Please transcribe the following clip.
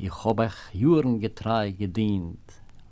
Ich hab euch Juren getrei gedient.